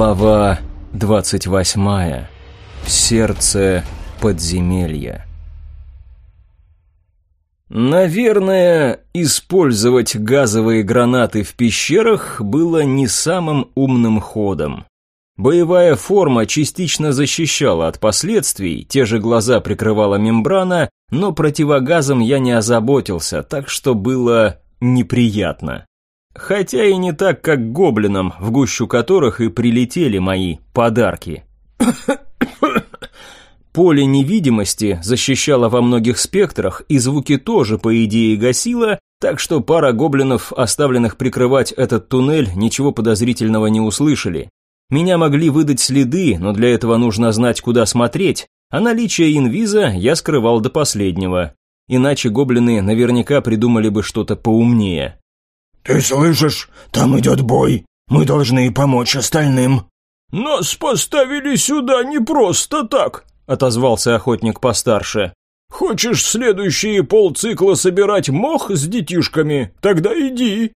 Глава 28. Сердце подземелья. Наверное, использовать газовые гранаты в пещерах было не самым умным ходом. Боевая форма частично защищала от последствий, те же глаза прикрывала мембрана, но противогазом я не озаботился, так что было неприятно. Хотя и не так, как гоблинам, в гущу которых и прилетели мои подарки. Поле невидимости защищало во многих спектрах, и звуки тоже, по идее, гасило, так что пара гоблинов, оставленных прикрывать этот туннель, ничего подозрительного не услышали. Меня могли выдать следы, но для этого нужно знать, куда смотреть, а наличие инвиза я скрывал до последнего. Иначе гоблины наверняка придумали бы что-то поумнее. «Ты слышишь? Там идет бой. Мы должны помочь остальным». «Нас поставили сюда не просто так», — отозвался охотник постарше. «Хочешь следующие полцикла собирать мох с детишками? Тогда иди».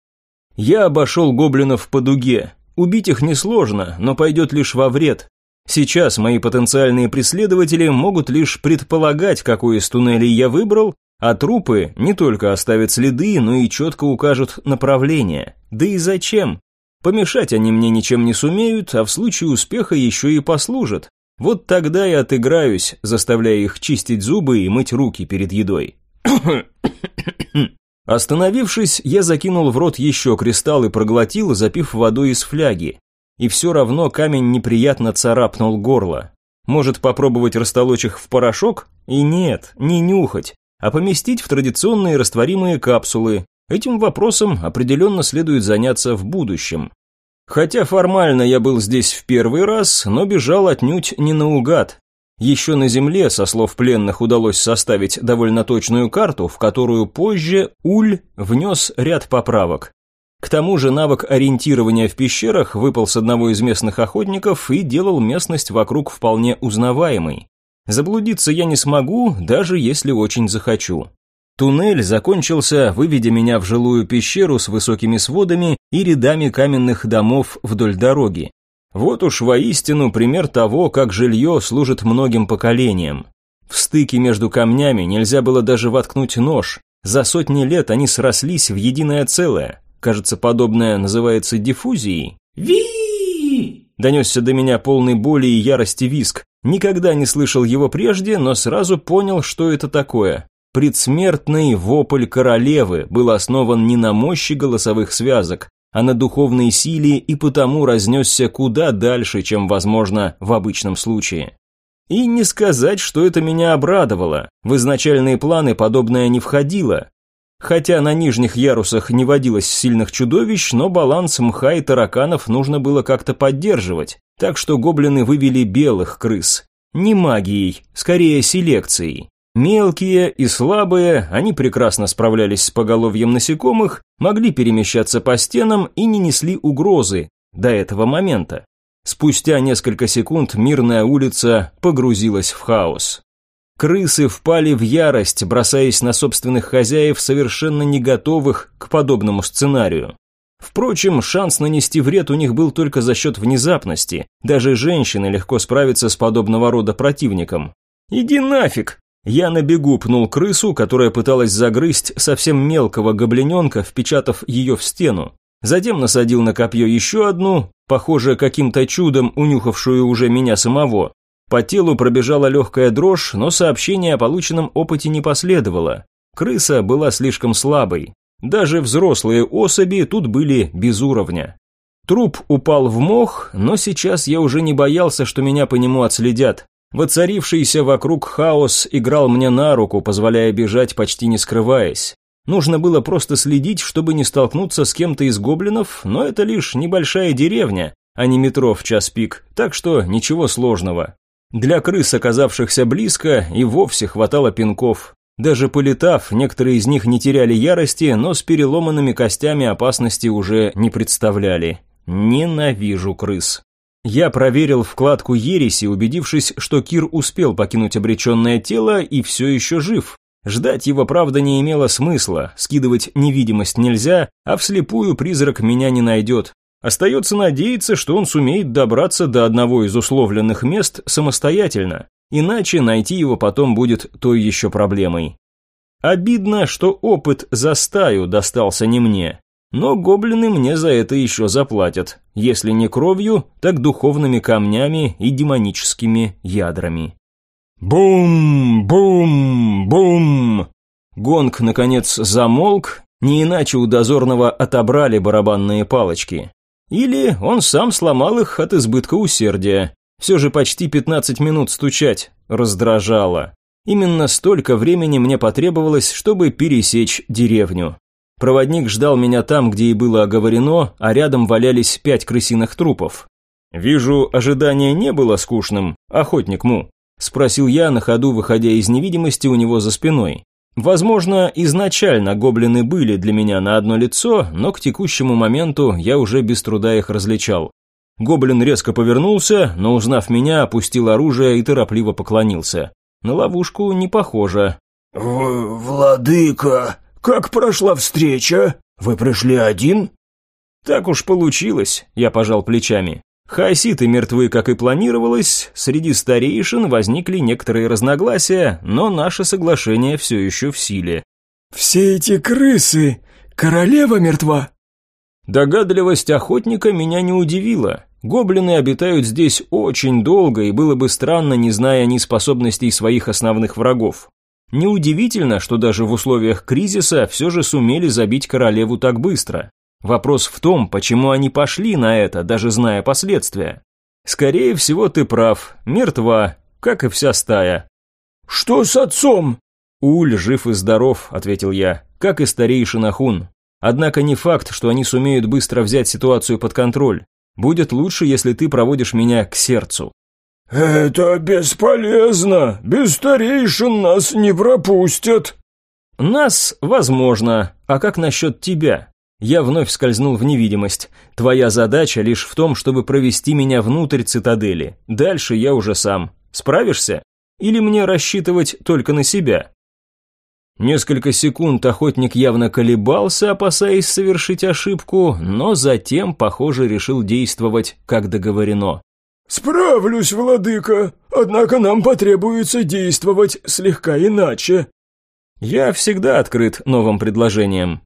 Я обошел гоблинов по дуге. Убить их несложно, но пойдет лишь во вред. Сейчас мои потенциальные преследователи могут лишь предполагать, какой из туннелей я выбрал, а трупы не только оставят следы, но и четко укажут направление. Да и зачем? Помешать они мне ничем не сумеют, а в случае успеха еще и послужат. Вот тогда я отыграюсь, заставляя их чистить зубы и мыть руки перед едой. Остановившись, я закинул в рот еще кристалл и проглотил, запив водой из фляги. И все равно камень неприятно царапнул горло. Может попробовать растолочь их в порошок? И нет, не нюхать а поместить в традиционные растворимые капсулы. Этим вопросом определенно следует заняться в будущем. Хотя формально я был здесь в первый раз, но бежал отнюдь не наугад. Еще на Земле, со слов пленных, удалось составить довольно точную карту, в которую позже Уль внес ряд поправок. К тому же навык ориентирования в пещерах выпал с одного из местных охотников и делал местность вокруг вполне узнаваемой. Заблудиться я не смогу, даже если очень захочу. Туннель закончился, выведя меня в жилую пещеру с высокими сводами и рядами каменных домов вдоль дороги. Вот уж воистину пример того, как жилье служит многим поколениям. В стыке между камнями нельзя было даже воткнуть нож. За сотни лет они срослись в единое целое. Кажется, подобное называется диффузией. ви Донесся до меня полный боли и ярости виск. Никогда не слышал его прежде, но сразу понял, что это такое. Предсмертный вопль королевы был основан не на мощи голосовых связок, а на духовной силе и потому разнесся куда дальше, чем возможно в обычном случае. И не сказать, что это меня обрадовало. В изначальные планы подобное не входило. Хотя на нижних ярусах не водилось сильных чудовищ, но баланс мха и тараканов нужно было как-то поддерживать. Так что гоблины вывели белых крыс. Не магией, скорее селекцией. Мелкие и слабые, они прекрасно справлялись с поголовьем насекомых, могли перемещаться по стенам и не несли угрозы до этого момента. Спустя несколько секунд мирная улица погрузилась в хаос. Крысы впали в ярость, бросаясь на собственных хозяев, совершенно не готовых к подобному сценарию. Впрочем, шанс нанести вред у них был только за счет внезапности. Даже женщины легко справятся с подобного рода противником. «Иди нафиг!» Я на бегу пнул крысу, которая пыталась загрызть совсем мелкого гоблиненка, впечатав ее в стену. Затем насадил на копье еще одну, похоже, каким-то чудом унюхавшую уже меня самого. По телу пробежала легкая дрожь, но сообщение о полученном опыте не последовало. Крыса была слишком слабой. Даже взрослые особи тут были без уровня. Труп упал в мох, но сейчас я уже не боялся, что меня по нему отследят. Воцарившийся вокруг хаос играл мне на руку, позволяя бежать почти не скрываясь. Нужно было просто следить, чтобы не столкнуться с кем-то из гоблинов, но это лишь небольшая деревня, а не метро в час пик, так что ничего сложного. Для крыс, оказавшихся близко, и вовсе хватало пинков. Даже полетав, некоторые из них не теряли ярости, но с переломанными костями опасности уже не представляли. Ненавижу крыс. Я проверил вкладку ереси, убедившись, что Кир успел покинуть обреченное тело и все еще жив. Ждать его, правда, не имело смысла, скидывать невидимость нельзя, а вслепую призрак меня не найдет. Остается надеяться, что он сумеет добраться до одного из условленных мест самостоятельно, иначе найти его потом будет той еще проблемой. Обидно, что опыт за стаю достался не мне, но гоблины мне за это еще заплатят, если не кровью, так духовными камнями и демоническими ядрами. Бум, бум, бум. Гонг, наконец, замолк, не иначе у дозорного отобрали барабанные палочки. Или он сам сломал их от избытка усердия. Все же почти 15 минут стучать раздражало. Именно столько времени мне потребовалось, чтобы пересечь деревню. Проводник ждал меня там, где и было оговорено, а рядом валялись пять крысиных трупов. «Вижу, ожидание не было скучным, охотник Му», – спросил я на ходу, выходя из невидимости у него за спиной. Возможно, изначально гоблины были для меня на одно лицо, но к текущему моменту я уже без труда их различал. Гоблин резко повернулся, но, узнав меня, опустил оружие и торопливо поклонился. На ловушку не похоже. «Владыка, как прошла встреча? Вы пришли один?» «Так уж получилось», – я пожал плечами. Хаоситы мертвы, как и планировалось, среди старейшин возникли некоторые разногласия, но наше соглашение все еще в силе. «Все эти крысы! Королева мертва!» Догадливость охотника меня не удивила. Гоблины обитают здесь очень долго, и было бы странно, не зная ни способностей своих основных врагов. Неудивительно, что даже в условиях кризиса все же сумели забить королеву так быстро. Вопрос в том, почему они пошли на это, даже зная последствия. Скорее всего, ты прав, мертва, как и вся стая. Что с отцом? Уль жив и здоров, ответил я, как и старейшина Хун. Однако не факт, что они сумеют быстро взять ситуацию под контроль. Будет лучше, если ты проводишь меня к сердцу. «Это бесполезно. Без старейшин нас не пропустят». «Нас, возможно. А как насчет тебя? Я вновь скользнул в невидимость. Твоя задача лишь в том, чтобы провести меня внутрь цитадели. Дальше я уже сам. Справишься? Или мне рассчитывать только на себя? Несколько секунд охотник явно колебался, опасаясь совершить ошибку, но затем, похоже, решил действовать, как договорено. «Справлюсь, владыка, однако нам потребуется действовать слегка иначе». «Я всегда открыт новым предложениям.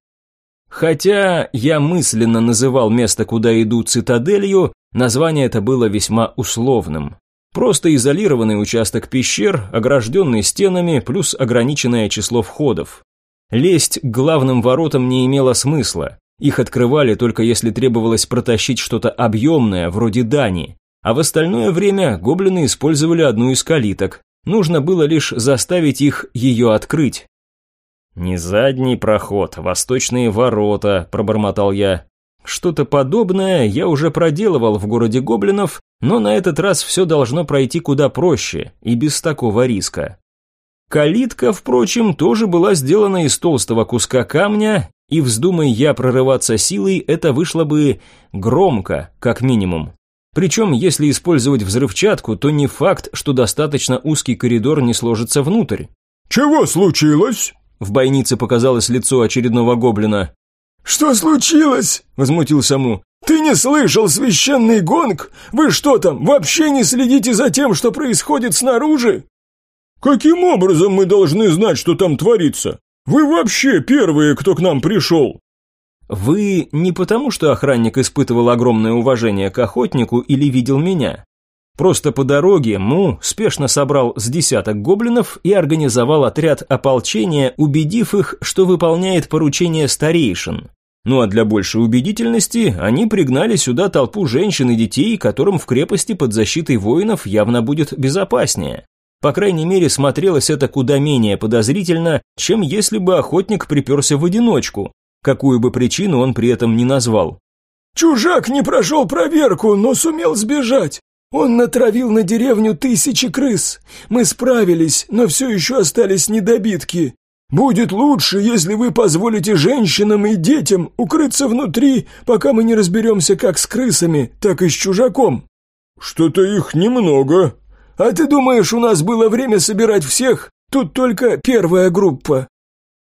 Хотя я мысленно называл место, куда иду, цитаделью, название это было весьма условным. Просто изолированный участок пещер, огражденный стенами, плюс ограниченное число входов. Лезть к главным воротам не имело смысла. Их открывали только если требовалось протащить что-то объемное, вроде дани. А в остальное время гоблины использовали одну из калиток. Нужно было лишь заставить их ее открыть. «Не задний проход, восточные ворота», – пробормотал я. Что-то подобное я уже проделывал в городе гоблинов, но на этот раз все должно пройти куда проще и без такого риска. Калитка, впрочем, тоже была сделана из толстого куска камня, и вздумай я прорываться силой, это вышло бы громко, как минимум. Причем, если использовать взрывчатку, то не факт, что достаточно узкий коридор не сложится внутрь. «Чего случилось?» В бойнице показалось лицо очередного гоблина. «Что случилось?» – возмутился Му. «Ты не слышал священный гонг? Вы что там, вообще не следите за тем, что происходит снаружи?» «Каким образом мы должны знать, что там творится? Вы вообще первые, кто к нам пришел!» «Вы не потому, что охранник испытывал огромное уважение к охотнику или видел меня. Просто по дороге Му спешно собрал с десяток гоблинов и организовал отряд ополчения, убедив их, что выполняет поручение старейшин. Ну а для большей убедительности они пригнали сюда толпу женщин и детей, которым в крепости под защитой воинов явно будет безопаснее. По крайней мере, смотрелось это куда менее подозрительно, чем если бы охотник приперся в одиночку, какую бы причину он при этом не назвал. «Чужак не прошел проверку, но сумел сбежать. Он натравил на деревню тысячи крыс. Мы справились, но все еще остались недобитки. Будет лучше, если вы позволите женщинам и детям укрыться внутри, пока мы не разберемся как с крысами, так и с чужаком». «Что-то их немного». «А ты думаешь, у нас было время собирать всех? Тут только первая группа».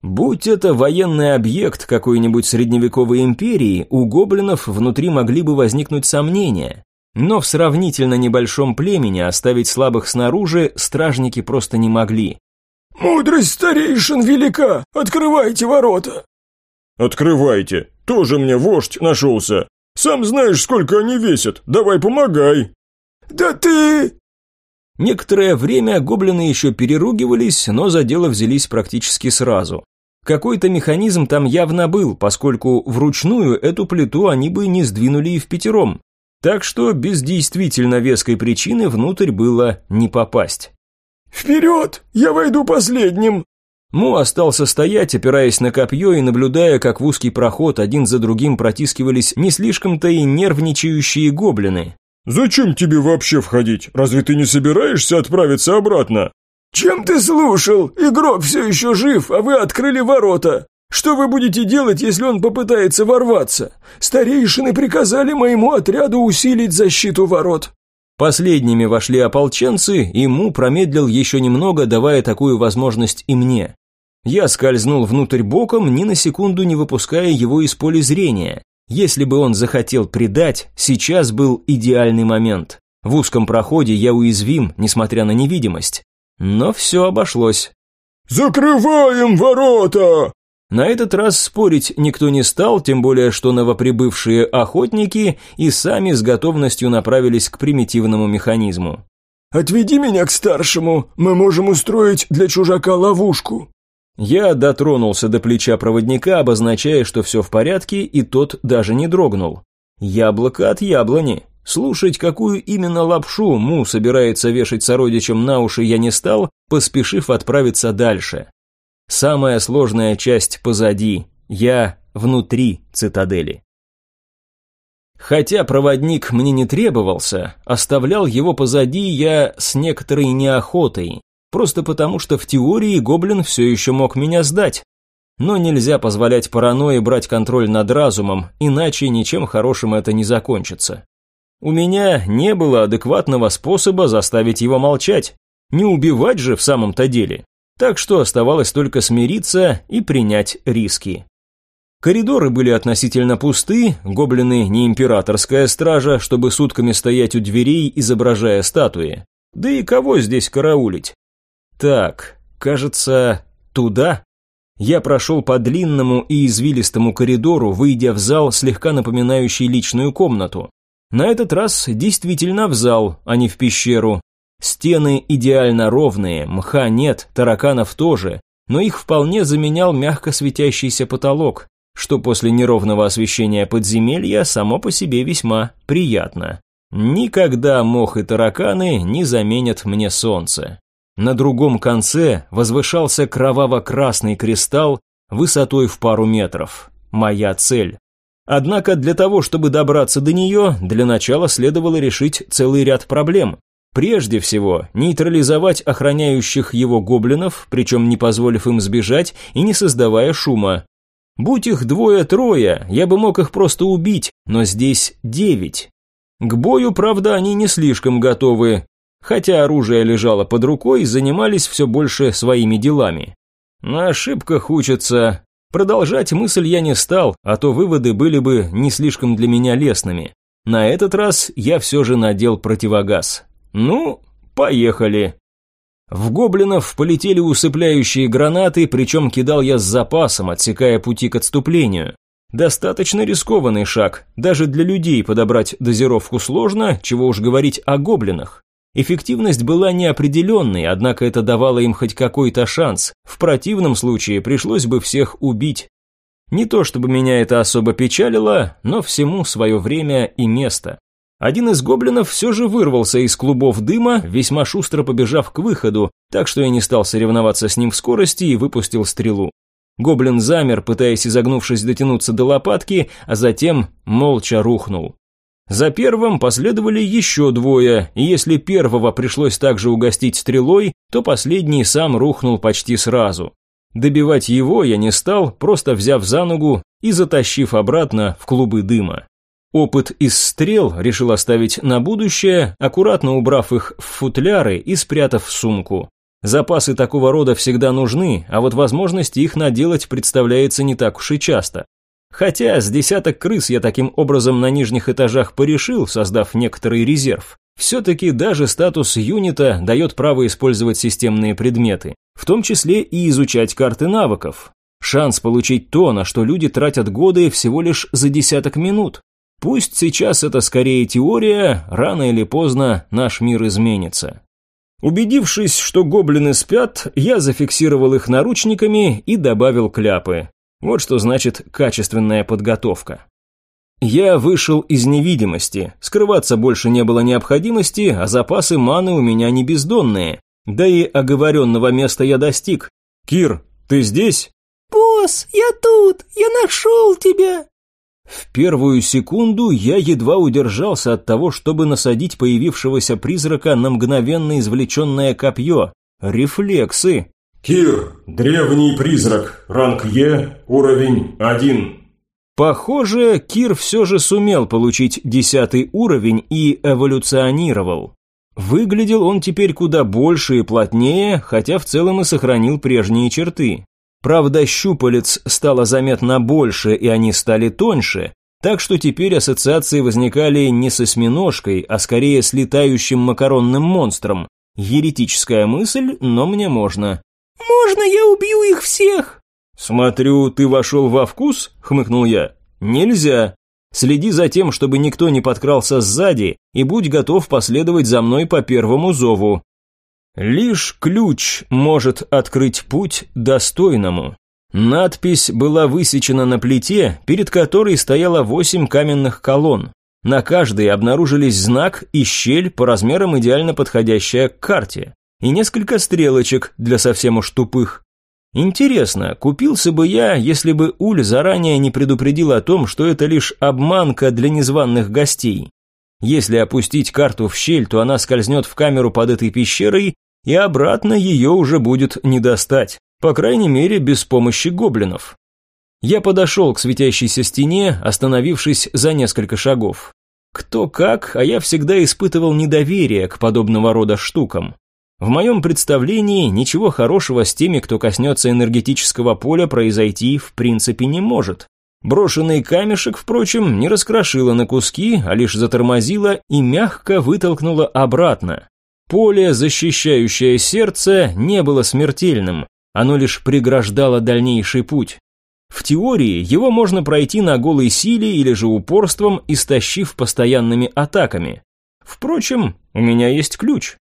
Будь это военный объект какой-нибудь средневековой империи, у гоблинов внутри могли бы возникнуть сомнения. Но в сравнительно небольшом племени оставить слабых снаружи стражники просто не могли. «Мудрость старейшин велика! Открывайте ворота!» «Открывайте! Тоже мне вождь нашелся! Сам знаешь, сколько они весят! Давай помогай!» «Да ты...» Некоторое время гоблины еще переругивались, но за дело взялись практически сразу. Какой-то механизм там явно был, поскольку вручную эту плиту они бы не сдвинули и в пятером. Так что без действительно веской причины внутрь было не попасть. «Вперед! Я войду последним!» Му остался стоять, опираясь на копье и наблюдая, как в узкий проход один за другим протискивались не слишком-то и нервничающие гоблины. «Зачем тебе вообще входить? Разве ты не собираешься отправиться обратно?» «Чем ты слушал? Игрок все еще жив, а вы открыли ворота. Что вы будете делать, если он попытается ворваться? Старейшины приказали моему отряду усилить защиту ворот». Последними вошли ополченцы, и Му промедлил еще немного, давая такую возможность и мне. Я скользнул внутрь боком, ни на секунду не выпуская его из поля зрения. Если бы он захотел предать, сейчас был идеальный момент. В узком проходе я уязвим, несмотря на невидимость. Но все обошлось. «Закрываем ворота!» На этот раз спорить никто не стал, тем более что новоприбывшие охотники и сами с готовностью направились к примитивному механизму. «Отведи меня к старшему, мы можем устроить для чужака ловушку». Я дотронулся до плеча проводника, обозначая, что все в порядке, и тот даже не дрогнул. Яблоко от яблони. Слушать, какую именно лапшу Му собирается вешать сородичам на уши, я не стал, поспешив отправиться дальше. Самая сложная часть позади, я внутри цитадели. Хотя проводник мне не требовался, оставлял его позади я с некоторой неохотой, просто потому что в теории гоблин все еще мог меня сдать. Но нельзя позволять паранойи брать контроль над разумом, иначе ничем хорошим это не закончится. У меня не было адекватного способа заставить его молчать. Не убивать же в самом-то деле. Так что оставалось только смириться и принять риски. Коридоры были относительно пусты, гоблины не императорская стража, чтобы сутками стоять у дверей, изображая статуи. Да и кого здесь караулить? Так, кажется, туда? Я прошел по длинному и извилистому коридору, выйдя в зал, слегка напоминающий личную комнату. На этот раз действительно в зал, а не в пещеру. Стены идеально ровные, мха нет, тараканов тоже, но их вполне заменял мягко светящийся потолок, что после неровного освещения подземелья само по себе весьма приятно. Никогда мох и тараканы не заменят мне солнце. На другом конце возвышался кроваво-красный кристалл высотой в пару метров. Моя цель. Однако для того, чтобы добраться до нее, для начала следовало решить целый ряд проблем. Прежде всего, нейтрализовать охраняющих его гоблинов, причем не позволив им сбежать и не создавая шума. Будь их двое-трое, я бы мог их просто убить, но здесь девять. К бою, правда, они не слишком готовы, хотя оружие лежало под рукой, занимались все больше своими делами. На ошибках учатся, Продолжать мысль я не стал, а то выводы были бы не слишком для меня лестными. На этот раз я все же надел противогаз. Ну, поехали. В гоблинов полетели усыпляющие гранаты, причем кидал я с запасом, отсекая пути к отступлению. Достаточно рискованный шаг, даже для людей подобрать дозировку сложно, чего уж говорить о гоблинах. Эффективность была неопределенной, однако это давало им хоть какой-то шанс. В противном случае пришлось бы всех убить. Не то чтобы меня это особо печалило, но всему свое время и место. Один из гоблинов все же вырвался из клубов дыма, весьма шустро побежав к выходу, так что я не стал соревноваться с ним в скорости и выпустил стрелу. Гоблин замер, пытаясь изогнувшись дотянуться до лопатки, а затем молча рухнул. За первым последовали еще двое, и если первого пришлось также угостить стрелой, то последний сам рухнул почти сразу. Добивать его я не стал, просто взяв за ногу и затащив обратно в клубы дыма. Опыт из стрел решил оставить на будущее, аккуратно убрав их в футляры и спрятав в сумку. Запасы такого рода всегда нужны, а вот возможности их наделать представляется не так уж и часто. Хотя с десяток крыс я таким образом на нижних этажах порешил, создав некоторый резерв. Все-таки даже статус юнита дает право использовать системные предметы, в том числе и изучать карты навыков. Шанс получить то, на что люди тратят годы всего лишь за десяток минут. Пусть сейчас это скорее теория, рано или поздно наш мир изменится. Убедившись, что гоблины спят, я зафиксировал их наручниками и добавил кляпы. Вот что значит качественная подготовка. Я вышел из невидимости, скрываться больше не было необходимости, а запасы маны у меня не бездонные. Да и оговоренного места я достиг. «Кир, ты здесь?» «Босс, я тут! Я нашел тебя!» В первую секунду я едва удержался от того, чтобы насадить появившегося призрака на мгновенно извлеченное копье. Рефлексы. «Кир, древний призрак, ранг Е, уровень 1». Похоже, Кир все же сумел получить десятый уровень и эволюционировал. Выглядел он теперь куда больше и плотнее, хотя в целом и сохранил прежние черты. Правда, щупалец стало заметно больше, и они стали тоньше, так что теперь ассоциации возникали не с осьминожкой, а скорее с летающим макаронным монстром. Еретическая мысль, но мне можно. «Можно я убью их всех?» «Смотрю, ты вошел во вкус?» – хмыкнул я. «Нельзя. Следи за тем, чтобы никто не подкрался сзади, и будь готов последовать за мной по первому зову. Лишь ключ может открыть путь достойному. Надпись была высечена на плите, перед которой стояло восемь каменных колонн. На каждой обнаружились знак и щель по размерам идеально подходящая к карте, и несколько стрелочек для совсем уж тупых. Интересно, купился бы я, если бы Уль заранее не предупредил о том, что это лишь обманка для незваных гостей. Если опустить карту в щель, то она скользнет в камеру под этой пещерой и обратно ее уже будет не достать, по крайней мере без помощи гоблинов. Я подошел к светящейся стене, остановившись за несколько шагов. Кто как, а я всегда испытывал недоверие к подобного рода штукам. В моем представлении ничего хорошего с теми, кто коснется энергетического поля, произойти в принципе не может. Брошенный камешек, впрочем, не раскрошило на куски, а лишь затормозило и мягко вытолкнуло обратно. Поле, защищающее сердце, не было смертельным, оно лишь преграждало дальнейший путь. В теории его можно пройти на голой силе или же упорством, истощив постоянными атаками. Впрочем, у меня есть ключ.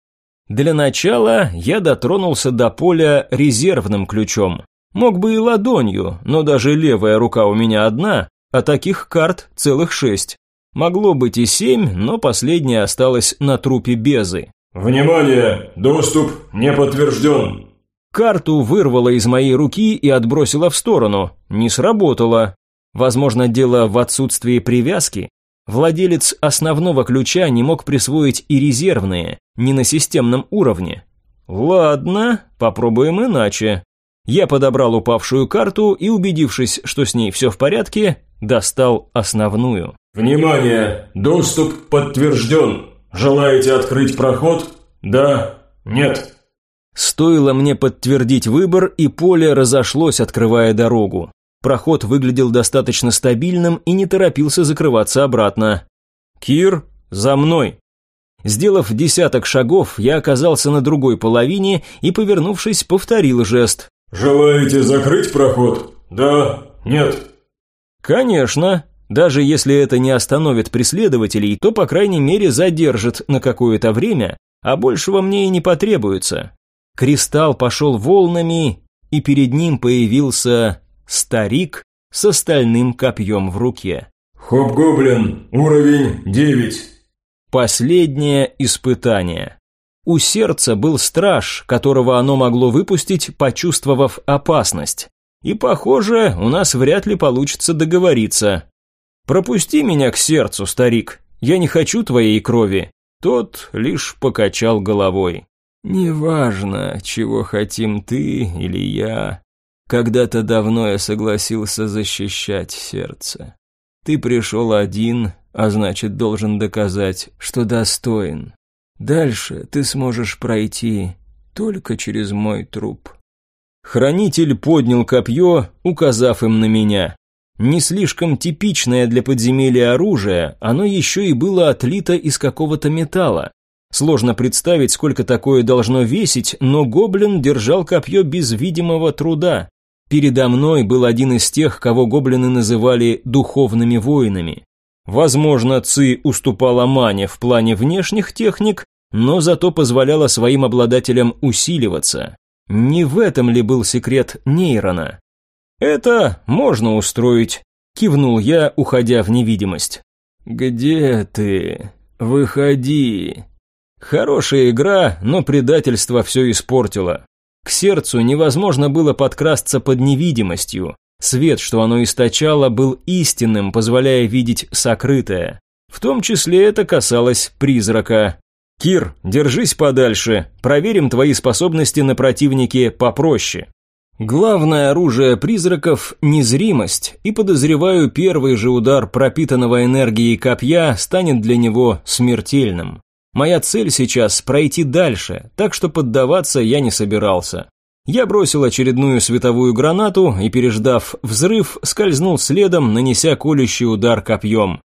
Для начала я дотронулся до поля резервным ключом. Мог бы и ладонью, но даже левая рука у меня одна, а таких карт целых шесть. Могло быть и семь, но последняя осталась на трупе Безы. «Внимание! Доступ не подтвержден!» Карту вырвало из моей руки и отбросило в сторону. Не сработало. Возможно, дело в отсутствии привязки. Владелец основного ключа не мог присвоить и резервные, не на системном уровне. Ладно, попробуем иначе. Я подобрал упавшую карту и, убедившись, что с ней все в порядке, достал основную. «Внимание! Доступ подтвержден!» Желаете открыть проход? Да? Нет?» Стоило мне подтвердить выбор, и поле разошлось, открывая дорогу. Проход выглядел достаточно стабильным и не торопился закрываться обратно. «Кир, за мной!» Сделав десяток шагов, я оказался на другой половине и, повернувшись, повторил жест. «Желаете закрыть проход? Да? Нет?» «Конечно. Даже если это не остановит преследователей, то, по крайней мере, задержит на какое-то время, а большего мне и не потребуется. Кристалл пошел волнами, и перед ним появился старик с остальным копьем в руке. «Хоп-гоблин, уровень девять». Последнее испытание. У сердца был страж, которого оно могло выпустить, почувствовав опасность. И, похоже, у нас вряд ли получится договориться. «Пропусти меня к сердцу, старик, я не хочу твоей крови». Тот лишь покачал головой. «Неважно, чего хотим ты или я. Когда-то давно я согласился защищать сердце. Ты пришел один, а значит, должен доказать, что достоин. Дальше ты сможешь пройти только через мой труп. Хранитель поднял копье, указав им на меня. Не слишком типичное для подземелья оружие, оно еще и было отлито из какого-то металла. Сложно представить, сколько такое должно весить, но гоблин держал копье без видимого труда. Передо мной был один из тех, кого гоблины называли духовными воинами. Возможно, Ци уступала Мане в плане внешних техник, но зато позволяла своим обладателям усиливаться. Не в этом ли был секрет нейрона? «Это можно устроить», – кивнул я, уходя в невидимость. «Где ты? Выходи». Хорошая игра, но предательство все испортило. К сердцу невозможно было подкрасться под невидимостью. Свет, что оно источало, был истинным, позволяя видеть сокрытое. В том числе это касалось призрака. «Кир, держись подальше, проверим твои способности на противнике попроще». Главное оружие призраков – незримость, и подозреваю, первый же удар пропитанного энергией копья станет для него смертельным. Моя цель сейчас – пройти дальше, так что поддаваться я не собирался. Я бросил очередную световую гранату и, переждав взрыв, скользнул следом, нанеся колющий удар копьем.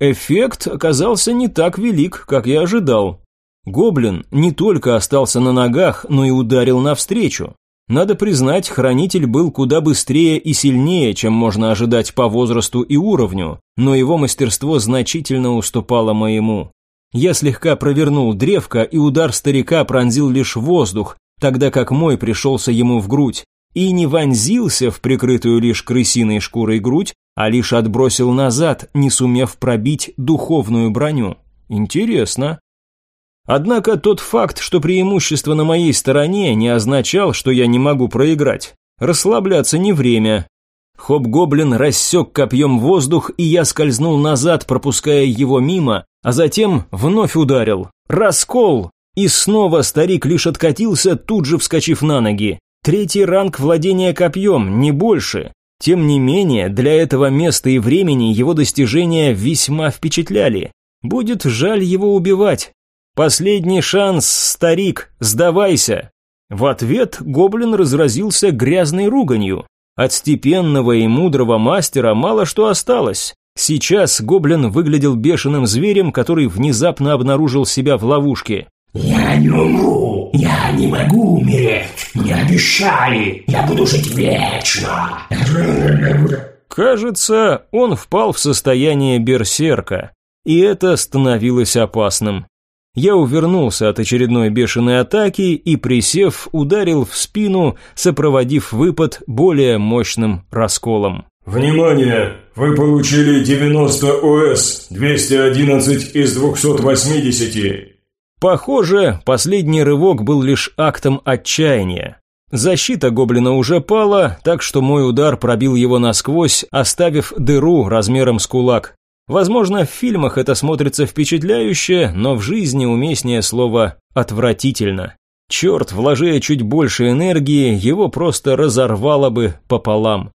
Эффект оказался не так велик, как я ожидал. Гоблин не только остался на ногах, но и ударил навстречу. Надо признать, хранитель был куда быстрее и сильнее, чем можно ожидать по возрасту и уровню, но его мастерство значительно уступало моему. Я слегка провернул древко, и удар старика пронзил лишь воздух, тогда как мой пришелся ему в грудь, и не вонзился в прикрытую лишь крысиной шкурой грудь, а лишь отбросил назад, не сумев пробить духовную броню. Интересно. Однако тот факт, что преимущество на моей стороне, не означал, что я не могу проиграть. Расслабляться не время. Хоп-гоблин рассек копьем воздух, и я скользнул назад, пропуская его мимо, а затем вновь ударил. Раскол! И снова старик лишь откатился, тут же вскочив на ноги. Третий ранг владения копьем, не больше. Тем не менее, для этого места и времени его достижения весьма впечатляли. Будет жаль его убивать. «Последний шанс, старик, сдавайся!» В ответ гоблин разразился грязной руганью. От степенного и мудрого мастера мало что осталось. Сейчас гоблин выглядел бешеным зверем, который внезапно обнаружил себя в ловушке. «Я не умру! Я не могу умереть! Мне обещали! Я буду жить вечно!» Кажется, он впал в состояние берсерка, и это становилось опасным. Я увернулся от очередной бешеной атаки и, присев, ударил в спину, сопроводив выпад более мощным расколом. «Внимание! Вы получили 90 ОС, 211 из 280. Похоже, последний рывок был лишь актом отчаяния. Защита гоблина уже пала, так что мой удар пробил его насквозь, оставив дыру размером с кулак. Возможно, в фильмах это смотрится впечатляюще, но в жизни уместнее слово «отвратительно». Черт, вложив чуть больше энергии, его просто разорвало бы пополам.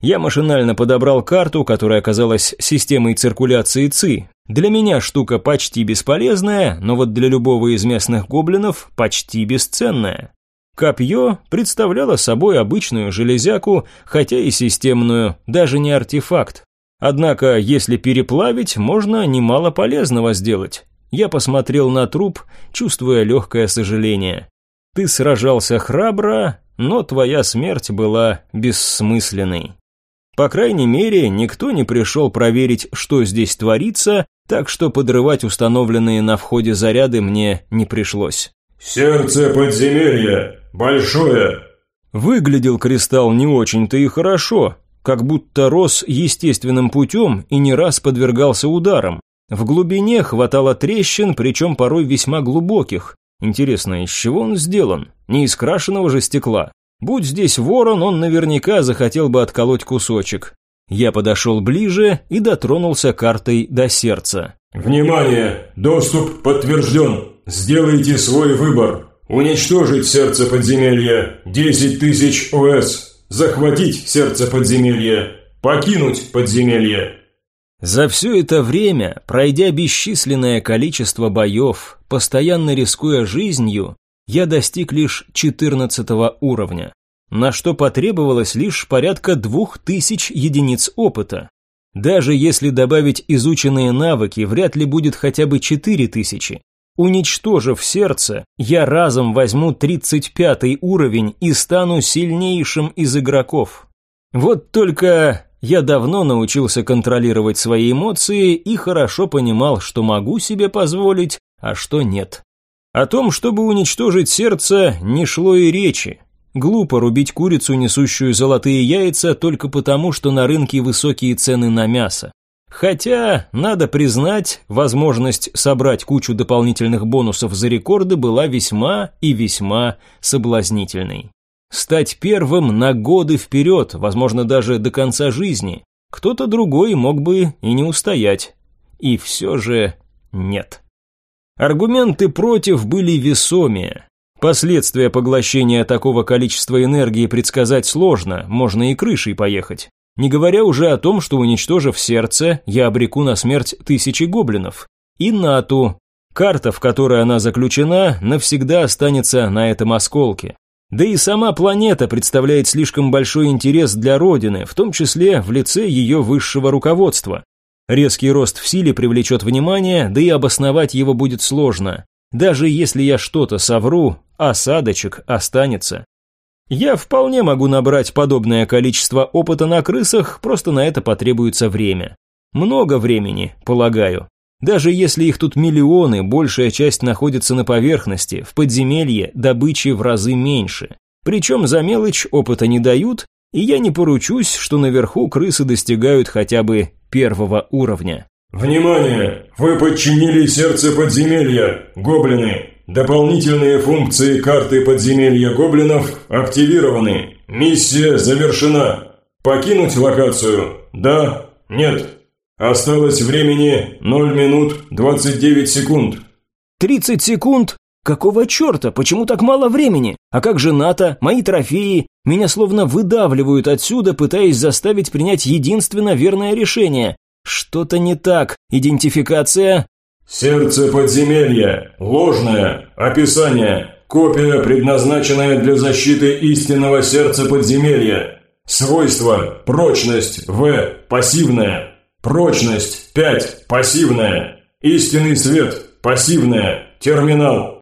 Я машинально подобрал карту, которая оказалась системой циркуляции ЦИ. Для меня штука почти бесполезная, но вот для любого из местных гоблинов почти бесценная. Копье представляло собой обычную железяку, хотя и системную, даже не артефакт. Однако, если переплавить, можно немало полезного сделать. Я посмотрел на труп, чувствуя легкое сожаление. Ты сражался храбро, но твоя смерть была бессмысленной. По крайней мере, никто не пришел проверить, что здесь творится, так что подрывать установленные на входе заряды мне не пришлось. «Сердце подземелья! Большое!» Выглядел кристалл не очень-то и хорошо, как будто рос естественным путем и не раз подвергался ударам. В глубине хватало трещин, причем порой весьма глубоких. Интересно, из чего он сделан? Не из крашеного же стекла. Будь здесь ворон, он наверняка захотел бы отколоть кусочек. Я подошел ближе и дотронулся картой до сердца. «Внимание! Доступ подтвержден! Сделайте свой выбор! Уничтожить сердце подземелья! 10 тысяч ОС! Захватить сердце подземелья. Покинуть подземелье. За все это время, пройдя бесчисленное количество боев, постоянно рискуя жизнью, я достиг лишь 14 уровня, на что потребовалось лишь порядка двух тысяч единиц опыта. Даже если добавить изученные навыки, вряд ли будет хотя бы 4000. Уничтожив сердце, я разом возьму 35 уровень и стану сильнейшим из игроков. Вот только я давно научился контролировать свои эмоции и хорошо понимал, что могу себе позволить, а что нет. О том, чтобы уничтожить сердце, не шло и речи. Глупо рубить курицу, несущую золотые яйца, только потому, что на рынке высокие цены на мясо. Хотя, надо признать, возможность собрать кучу дополнительных бонусов за рекорды была весьма и весьма соблазнительной. Стать первым на годы вперед, возможно, даже до конца жизни. Кто-то другой мог бы и не устоять. И все же нет. Аргументы против были весомее. Последствия поглощения такого количества энергии предсказать сложно, можно и крышей поехать. Не говоря уже о том, что уничтожив сердце, я обреку на смерть тысячи гоблинов. И Нату. Карта, в которой она заключена, навсегда останется на этом осколке. Да и сама планета представляет слишком большой интерес для Родины, в том числе в лице ее высшего руководства. Резкий рост в силе привлечет внимание, да и обосновать его будет сложно. Даже если я что-то совру, осадочек останется. Я вполне могу набрать подобное количество опыта на крысах, просто на это потребуется время. Много времени, полагаю. Даже если их тут миллионы, большая часть находится на поверхности, в подземелье добычи в разы меньше. Причем за мелочь опыта не дают, и я не поручусь, что наверху крысы достигают хотя бы первого уровня. «Внимание! Вы подчинили сердце подземелья, гоблины! Дополнительные функции карты подземелья гоблинов активированы. Миссия завершена. Покинуть локацию? Да? Нет? Осталось времени 0 минут 29 секунд. 30 секунд? Какого черта? Почему так мало времени? А как же НАТО? Мои трофеи? Меня словно выдавливают отсюда, пытаясь заставить принять единственно верное решение. Что-то не так. Идентификация? Сердце подземелья. Ложное. Описание. Копия, предназначенная для защиты истинного сердца подземелья. Свойства. Прочность. В. Пассивная. Прочность. 5. Пассивная. Истинный свет. Пассивная. Терминал.